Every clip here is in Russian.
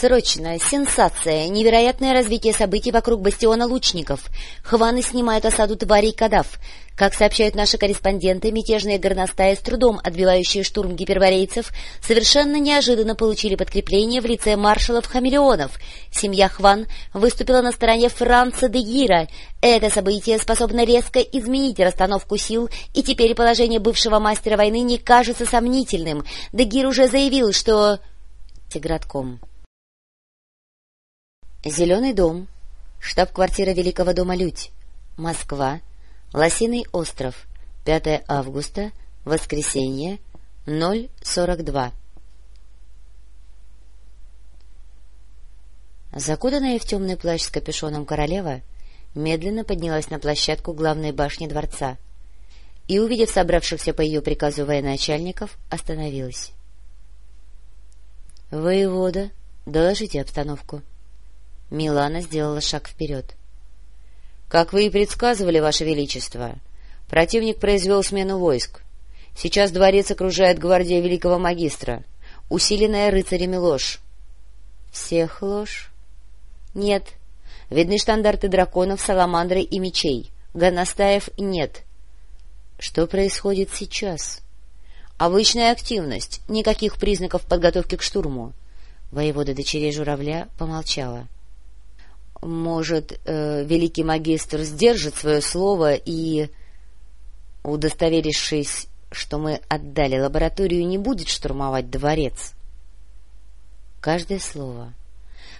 Срочно! Сенсация! Невероятное развитие событий вокруг бастиона лучников. Хваны снимают осаду тварей кадав. Как сообщают наши корреспонденты, мятежные горностаи, с трудом отбивающие штурм гиперборейцев, совершенно неожиданно получили подкрепление в лице маршалов-хамелеонов. Семья Хван выступила на стороне Франца де Гира. Это событие способно резко изменить расстановку сил, и теперь положение бывшего мастера войны не кажется сомнительным. Де Гир уже заявил, что... Тигратком. Зеленый дом. Штаб-квартира Великого дома Людь. Москва. Лосиный остров. 5 августа. Воскресенье. 0.42. Закутанная в темный плащ с капюшоном королева медленно поднялась на площадку главной башни дворца и, увидев собравшихся по ее приказу военачальников, остановилась. — Воевода, доложите обстановку. — Милана сделала шаг вперед. — Как вы и предсказывали, Ваше Величество, противник произвел смену войск. Сейчас дворец окружает гвардия Великого Магистра, усиленная рыцарями ложь. — Всех ложь? — Нет. Видны штандарты драконов, саламандры и мечей. Гоностаев нет. — Что происходит сейчас? — Обычная активность, никаких признаков подготовки к штурму. Воевода дочерей журавля помолчала. — может, э, великий магистр сдержит свое слово и, удостоверившись, что мы отдали лабораторию, не будет штурмовать дворец? Каждое слово,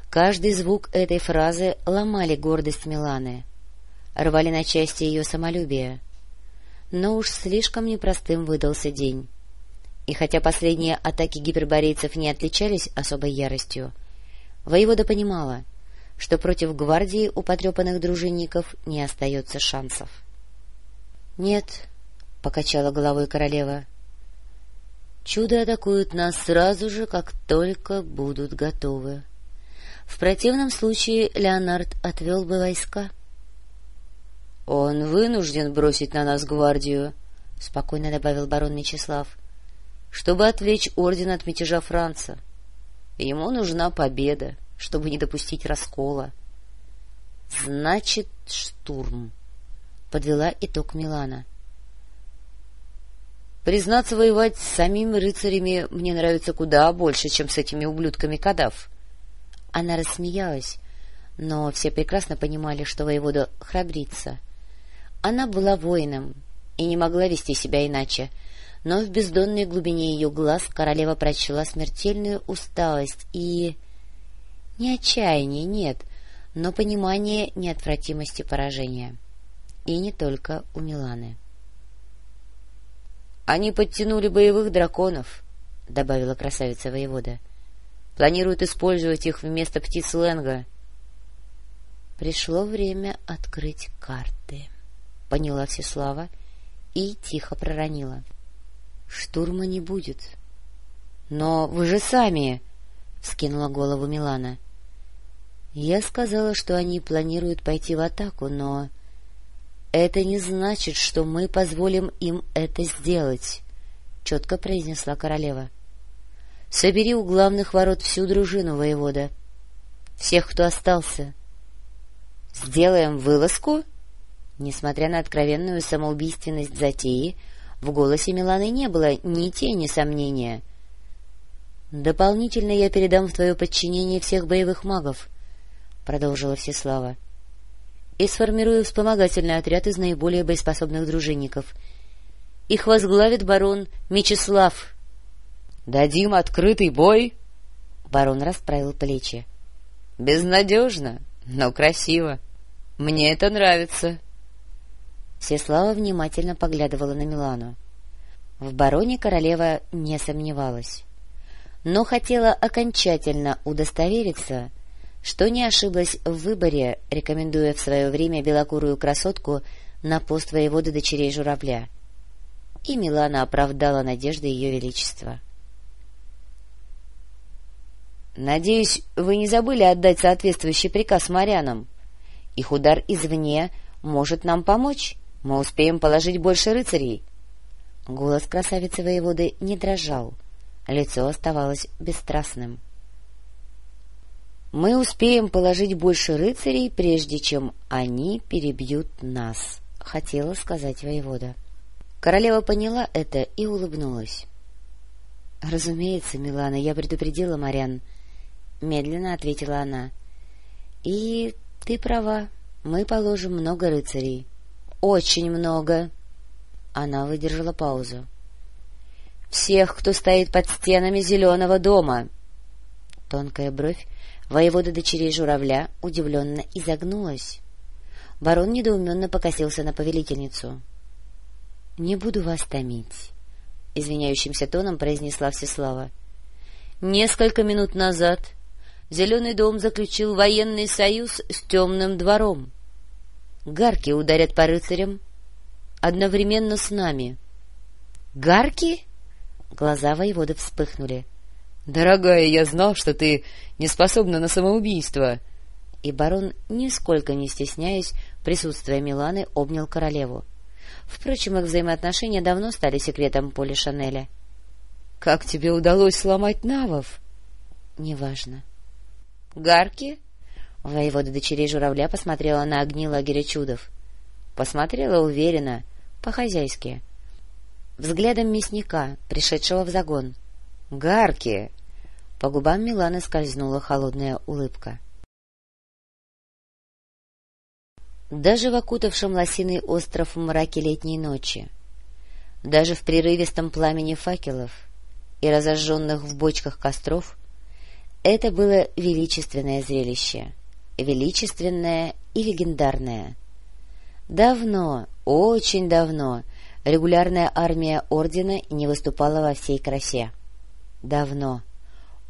каждый звук этой фразы ломали гордость Миланы, рвали на части ее самолюбие. Но уж слишком непростым выдался день. И хотя последние атаки гиперборейцев не отличались особой яростью, воевода понимала — что против гвардии у потрепанных дружинников не остается шансов. — Нет, — покачала головой королева, — чудо атакуют нас сразу же, как только будут готовы. В противном случае Леонард отвел бы войска. — Он вынужден бросить на нас гвардию, — спокойно добавил барон Мечислав, — чтобы отвлечь орден от мятежа Франца. Ему нужна победа. — чтобы не допустить раскола. — Значит, штурм, — подвела итог Милана. — Признаться, воевать с самими рыцарями мне нравится куда больше, чем с этими ублюдками кадав. Она рассмеялась, но все прекрасно понимали, что воевода храбрится. Она была воином и не могла вести себя иначе, но в бездонной глубине ее глаз королева прочла смертельную усталость и... Не отчаяние, нет, но понимание неотвратимости поражения. И не только у Миланы. — Они подтянули боевых драконов, — добавила красавица-воевода. — Планируют использовать их вместо птиц Ленга. Пришло время открыть карты, — поняла Всеслава и тихо проронила. — Штурма не будет. — Но вы же сами... — вскинула голову Милана. — я сказала, что они планируют пойти в атаку, но... Это не значит, что мы позволим им это сделать, — четко произнесла королева. — Собери у главных ворот всю дружину, воевода. Всех, кто остался. — Сделаем вылазку? Несмотря на откровенную самоубийственность затеи, в голосе Миланы не было ни тени сомнения. — Дополнительно я передам в твое подчинение всех боевых магов —— продолжила Всеслава, — и сформирую вспомогательный отряд из наиболее боеспособных дружинников. Их возглавит барон Мечислав. — Дадим открытый бой? Барон расправил плечи. — Безнадежно, но красиво. Мне это нравится. Всеслава внимательно поглядывала на Милану. В бароне королева не сомневалась, но хотела окончательно удостовериться, что не ошиблась в выборе, рекомендуя в свое время белокурую красотку на пост воеводы дочерей журавля. И Милана оправдала надежды ее величества. — Надеюсь, вы не забыли отдать соответствующий приказ морянам. Их удар извне может нам помочь. Мы успеем положить больше рыцарей. Голос красавицы воеводы не дрожал, лицо оставалось бесстрастным. — Мы успеем положить больше рыцарей, прежде чем они перебьют нас, — хотела сказать воевода. Королева поняла это и улыбнулась. — Разумеется, Милана, я предупредила Марян, — медленно ответила она. — И ты права, мы положим много рыцарей. — Очень много. Она выдержала паузу. — Всех, кто стоит под стенами зеленого дома. Тонкая бровь воевода дочерей журавля удивленно изогнулась. Барон недоуменно покосился на повелительницу. — Не буду вас томить, — извиняющимся тоном произнесла Всеслава. — Несколько минут назад Зеленый дом заключил военный союз с темным двором. Гарки ударят по рыцарям одновременно с нами. — Гарки? Глаза воевода вспыхнули. — Дорогая, я знал, что ты не способна на самоубийство. И барон, нисколько не стесняясь, присутствия Миланы обнял королеву. Впрочем, их взаимоотношения давно стали секретом Поли Шанеля. — Как тебе удалось сломать навов? — Неважно. — Гарки? Воевода дочерей журавля посмотрела на огни лагеря чудов. Посмотрела уверенно, по-хозяйски. Взглядом мясника, пришедшего в загон. — Гарки! По губам Миланы скользнула холодная улыбка. Даже в окутавшем лосиный остров в мраке летней ночи, даже в прерывистом пламени факелов и разожженных в бочках костров, это было величественное зрелище, величественное и легендарное. Давно, очень давно регулярная армия ордена не выступала во всей красе. Давно,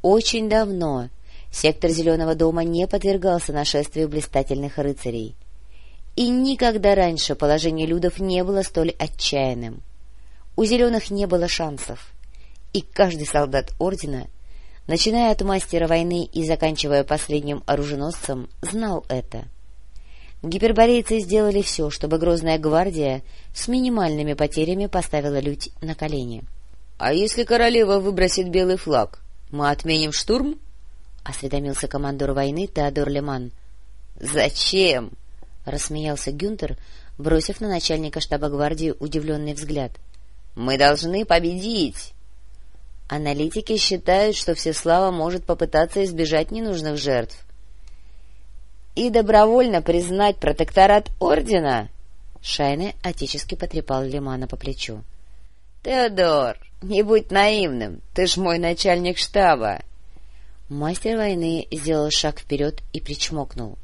очень давно сектор Зеленого дома не подвергался нашествию блистательных рыцарей — и никогда раньше положение людов не было столь отчаянным. У зеленых не было шансов, и каждый солдат ордена, начиная от мастера войны и заканчивая последним оруженосцем, знал это. Гиперборейцы сделали все, чтобы Грозная гвардия с минимальными потерями поставила Людь на колени. — А если королева выбросит белый флаг, мы отменим штурм? — осведомился командор войны Теодор Леман. — Зачем? — рассмеялся Гюнтер, бросив на начальника штаба гвардии удивленный взгляд. — Мы должны победить! Аналитики считают, что Всеслава может попытаться избежать ненужных жертв. — И добровольно признать протекторат ордена! Шайне отечески потрепал Лимана по плечу. — Теодор, не будь наивным, ты ж мой начальник штаба! Мастер войны сделал шаг вперед и причмокнул.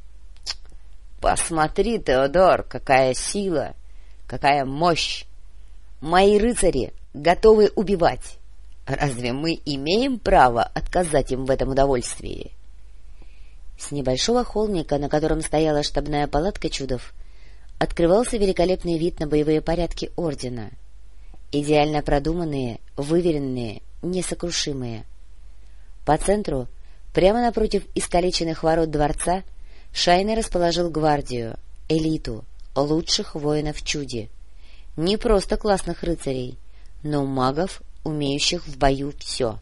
— Посмотри, Теодор, какая сила, какая мощь! Мои рыцари готовы убивать. Разве мы имеем право отказать им в этом удовольствии? С небольшого холмика, на котором стояла штабная палатка чудов, открывался великолепный вид на боевые порядки ордена. Идеально продуманные, выверенные, несокрушимые. По центру, прямо напротив искалеченных ворот дворца, — Шайны расположил гвардию, элиту, лучших воинов чуди. Не просто классных рыцарей, но магов, умеющих в бою все.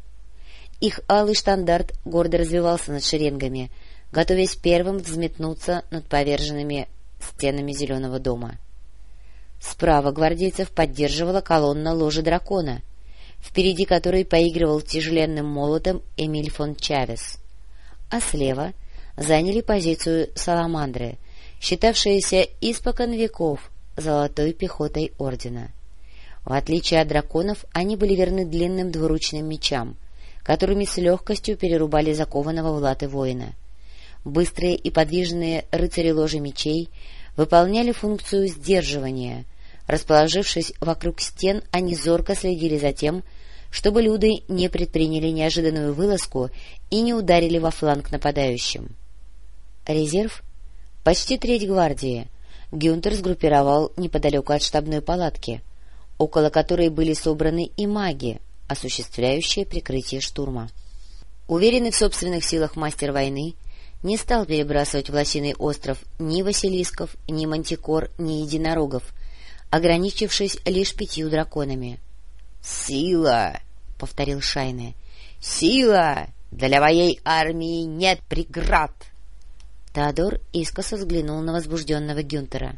Их алый штандарт гордо развивался над шеренгами, готовясь первым взметнуться над поверженными стенами зеленого дома. Справа гвардейцев поддерживала колонна ложи дракона, впереди которой поигрывал тяжеленным молотом Эмиль фон Чавес, а слева — заняли позицию саламандры, считавшиеся испокон веков золотой пехотой ордена. В отличие от драконов, они были верны длинным двуручным мечам, которыми с легкостью перерубали закованного в латы воина. Быстрые и подвижные рыцари ложи мечей выполняли функцию сдерживания. Расположившись вокруг стен, они зорко следили за тем, чтобы люди не предприняли неожиданную вылазку и не ударили во фланг нападающим. Резерв? Почти треть гвардии. Гюнтер сгруппировал неподалеку от штабной палатки, около которой были собраны и маги, осуществляющие прикрытие штурма. Уверенный в собственных силах мастер войны не стал перебрасывать в Лосиный остров ни Василисков, ни Мантикор, ни Единорогов, ограничившись лишь пятью драконами. — Сила! — повторил Шайне. — Сила! Для моей армии нет преград! Теодор искоса взглянул на возбужденного Гюнтера.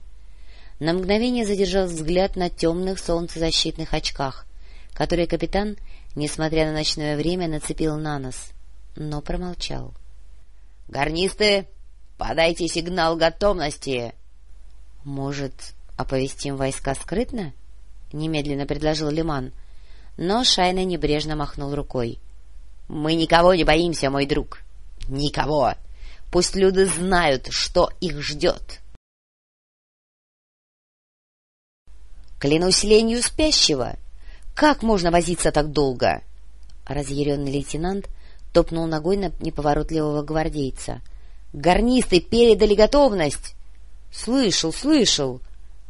На мгновение задержал взгляд на темных солнцезащитных очках, которые капитан, несмотря на ночное время, нацепил на нос, но промолчал. — Гарнисты, подайте сигнал готовности! — Может, оповестим войска скрытно? — немедленно предложил Лиман, но Шайна небрежно махнул рукой. — Мы никого не боимся, мой друг. Никого! Пусть люди знают, что их ждет. — Клянусь ленью спящего! Как можно возиться так долго? Разъяренный лейтенант топнул ногой на неповоротливого гвардейца. — Гарнисты передали готовность! — Слышал, слышал!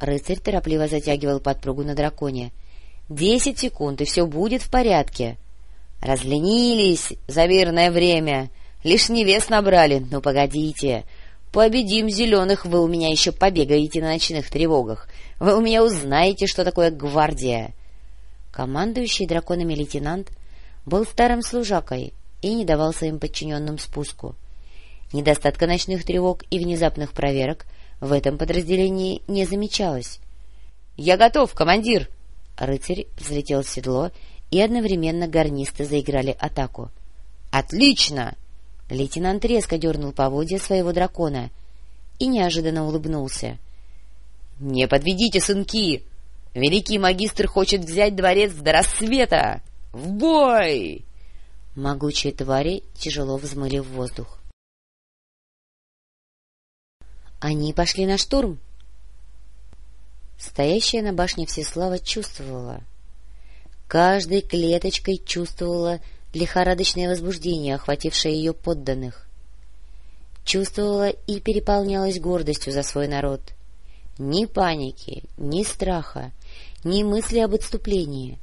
Рыцарь торопливо затягивал подпругу на драконе. — Десять секунд, и все будет в порядке. — Разленились за верное время. Лишь невест набрали. Ну, погодите. Победим зеленых, вы у меня еще побегаете на ночных тревогах. Вы у меня узнаете, что такое гвардия. Командующий драконами лейтенант был старым служакой и не давал своим подчиненным спуску. Недостатка ночных тревог и внезапных проверок в этом подразделении не замечалось. — Я готов, командир! Рыцарь взлетел в седло, и одновременно гарнисты заиграли атаку. — Отлично! Лейтенант резко дернул поводья своего дракона и неожиданно улыбнулся. — Не подведите, сынки! Великий магистр хочет взять дворец до рассвета! В бой! Могучие твари тяжело взмыли в воздух. Они пошли на штурм. Стоящая на башне Всеслава чувствовала. Каждой клеточкой чувствовала лихорадочное возбуждение, охватившее ее подданных. Чувствовала и переполнялась гордостью за свой народ. Ни паники, ни страха, ни мысли об отступлении.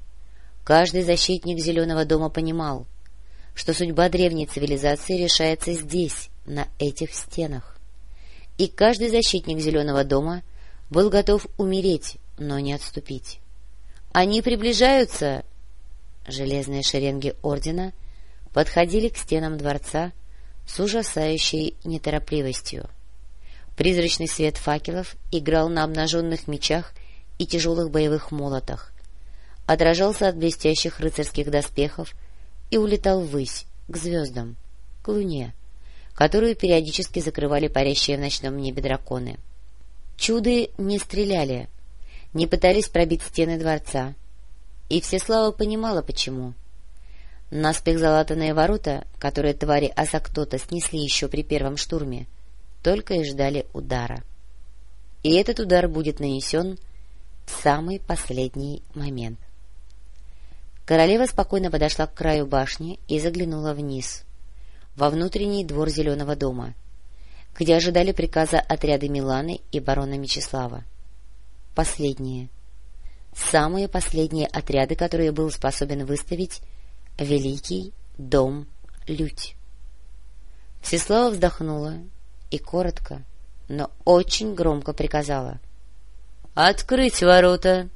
Каждый защитник Зеленого дома понимал, что судьба древней цивилизации решается здесь, на этих стенах. И каждый защитник Зеленого дома был готов умереть, но не отступить. «Они приближаются!» Железные шеренги ордена подходили к стенам дворца с ужасающей неторопливостью. Призрачный свет факелов играл на обнаженных мечах и тяжелых боевых молотах, отражался от блестящих рыцарских доспехов и улетал ввысь, к звездам, к луне, которую периодически закрывали парящие в ночном небе драконы. Чуды не стреляли, не пытались пробить стены дворца, и Всеслава понимала, почему. Наспех залатанные ворота, которые твари Азактота снесли еще при первом штурме, только и ждали удара. И этот удар будет нанесен в самый последний момент. Королева спокойно подошла к краю башни и заглянула вниз, во внутренний двор Зеленого дома, где ожидали приказа отряды Миланы и барона Мечислава. Последние — самые последние отряды, которые был способен выставить Великий Дом Людь. Всеслава вздохнула и коротко, но очень громко приказала. — Открыть ворота!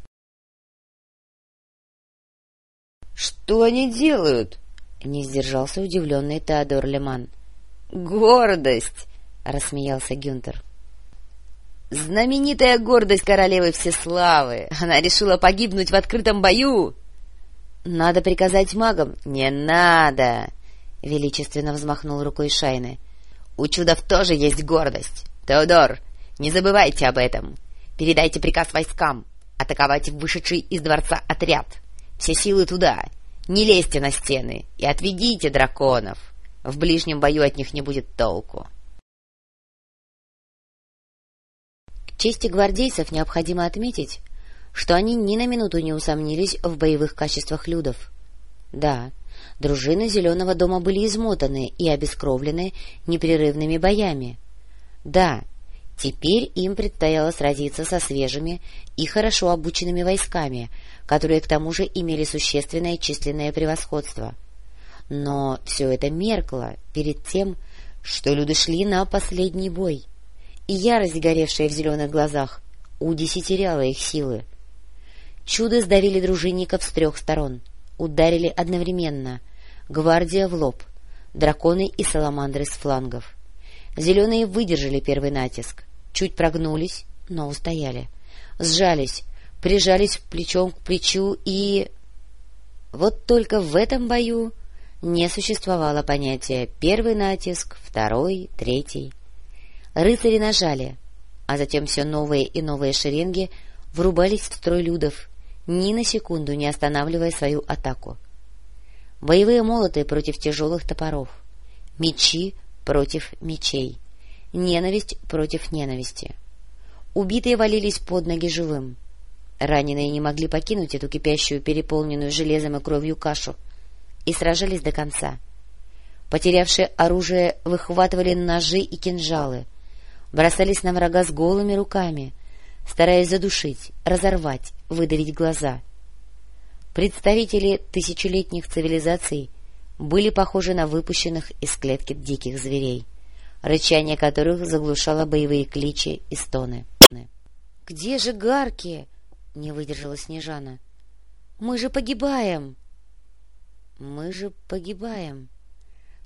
— Что они делают? — не сдержался удивленный Теодор Леман. — Гордость! — рассмеялся Гюнтер. Знаменитая гордость королевы Всеславы. Она решила погибнуть в открытом бою. Надо приказать магам. Не надо! Величественно взмахнул рукой Шайны. У чудов тоже есть гордость. Теодор, не забывайте об этом. Передайте приказ войскам. Атаковать вышедший из дворца отряд. Все силы туда. Не лезьте на стены и отведите драконов. В ближнем бою от них не будет толку. чести гвардейцев необходимо отметить, что они ни на минуту не усомнились в боевых качествах людов. Да, дружины Зеленого дома были измотаны и обескровлены непрерывными боями. Да, теперь им предстояло сразиться со свежими и хорошо обученными войсками, которые к тому же имели существенное численное превосходство. Но все это меркло перед тем, что люди шли на последний бой — и ярость, горевшая в зеленых глазах, удесятеряла их силы. Чудо сдавили дружинников с трех сторон, ударили одновременно, гвардия в лоб, драконы и саламандры с флангов. Зеленые выдержали первый натиск, чуть прогнулись, но устояли. Сжались, прижались плечом к плечу и... Вот только в этом бою не существовало понятия «первый натиск», «второй», «третий». Рыцари нажали, а затем все новые и новые шеренги врубались в строй людов, ни на секунду не останавливая свою атаку. Боевые молоты против тяжелых топоров, мечи против мечей, ненависть против ненависти. Убитые валились под ноги живым. Раненые не могли покинуть эту кипящую, переполненную железом и кровью кашу, и сражались до конца. Потерявшие оружие выхватывали ножи и кинжалы, бросались на врага с голыми руками, стараясь задушить, разорвать, выдавить глаза. Представители тысячелетних цивилизаций были похожи на выпущенных из клетки диких зверей, рычание которых заглушало боевые кличи и стоны. — Где же гарки? — не выдержала Снежана. — Мы же погибаем! — Мы же погибаем!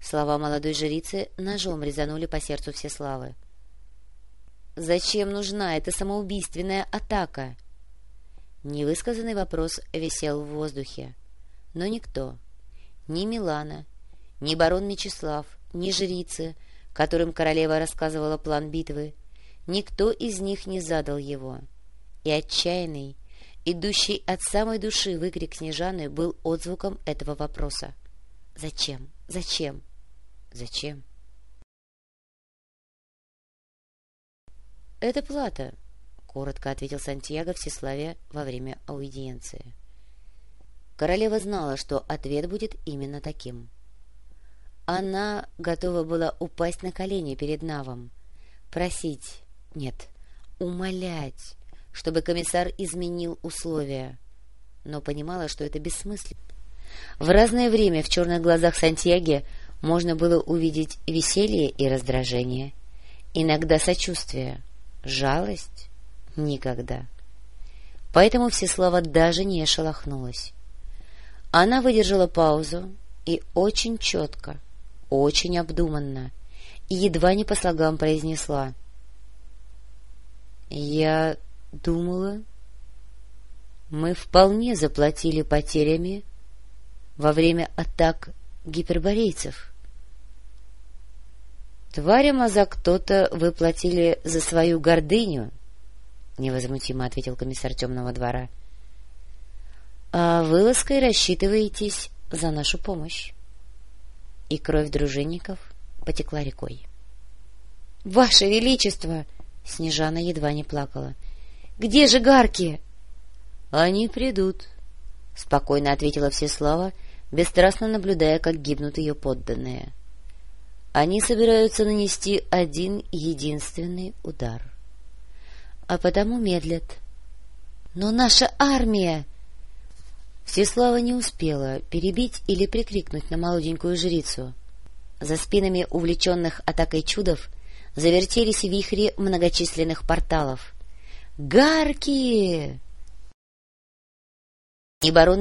Слова молодой жрицы ножом резанули по сердцу Всеславы. — Зачем нужна эта самоубийственная атака? Невысказанный вопрос висел в воздухе, но никто, ни Милана, ни барон Мечислав, ни жрицы, которым королева рассказывала план битвы, никто из них не задал его. И отчаянный, идущий от самой души выкрик Снежаны был отзвуком этого вопроса. «Зачем? Зачем? Зачем?» «Это плата», — коротко ответил Сантьяго Всеславе во время аудиенции. Королева знала, что ответ будет именно таким. Она готова была упасть на колени перед Навом, просить, нет, умолять, чтобы комиссар изменил условия, но понимала, что это бессмысленно. В разное время в черных глазах Сантьяги можно было увидеть веселье и раздражение, иногда сочувствие, жалость — никогда. Поэтому Всеслава даже не шелохнулась. Она выдержала паузу и очень четко, очень обдуманно и едва не по слогам произнесла. — Я думала, мы вполне заплатили потерями во время атак гиперборейцев. Тварям, а за кто-то вы платили за свою гордыню, — невозмутимо ответил комиссар темного двора. — а вылазкой рассчитываетесь за нашу помощь. И кровь дружинников потекла рекой. — Ваше Величество! — Снежана едва не плакала. — Где же гарки? — Они придут, — спокойно ответила Всеслава, бесстрастно наблюдая, как гибнут ее подданные. Они собираются нанести один единственный удар. А потому медлят. — Но наша армия! Всеслава не успела перебить или прикрикнуть на молоденькую жрицу. За спинами увлеченных атакой чудов завертелись вихри многочисленных порталов. «Гарки!» И барон